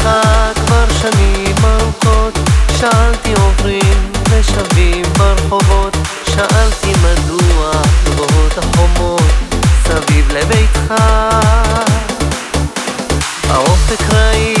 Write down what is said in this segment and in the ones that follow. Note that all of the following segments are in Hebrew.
אותך כבר שנים ארוכות. שאלתי עוברים ושבים ברחובות. שאלתי מדוע גבוהות החומות סביב לביתך. האופק רעיל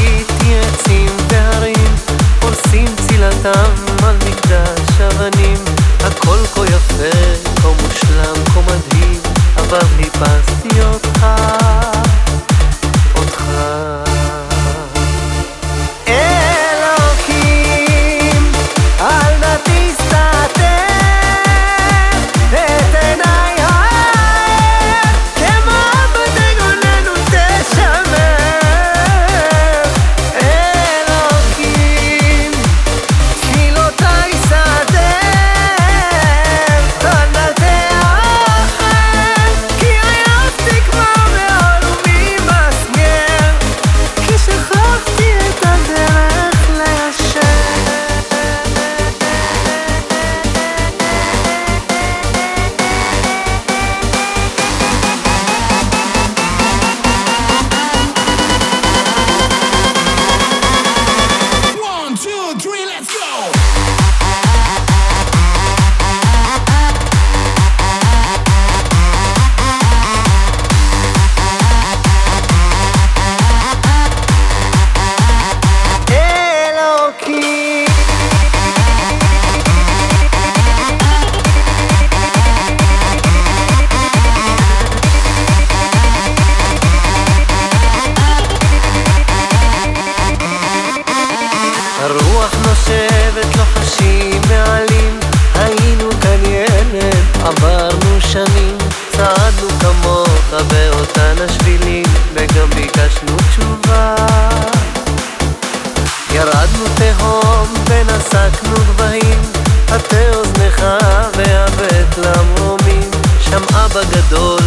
אבא גדול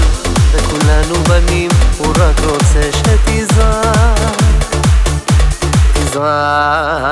וכולנו בנים הוא רק רוצה שתזרח תזרח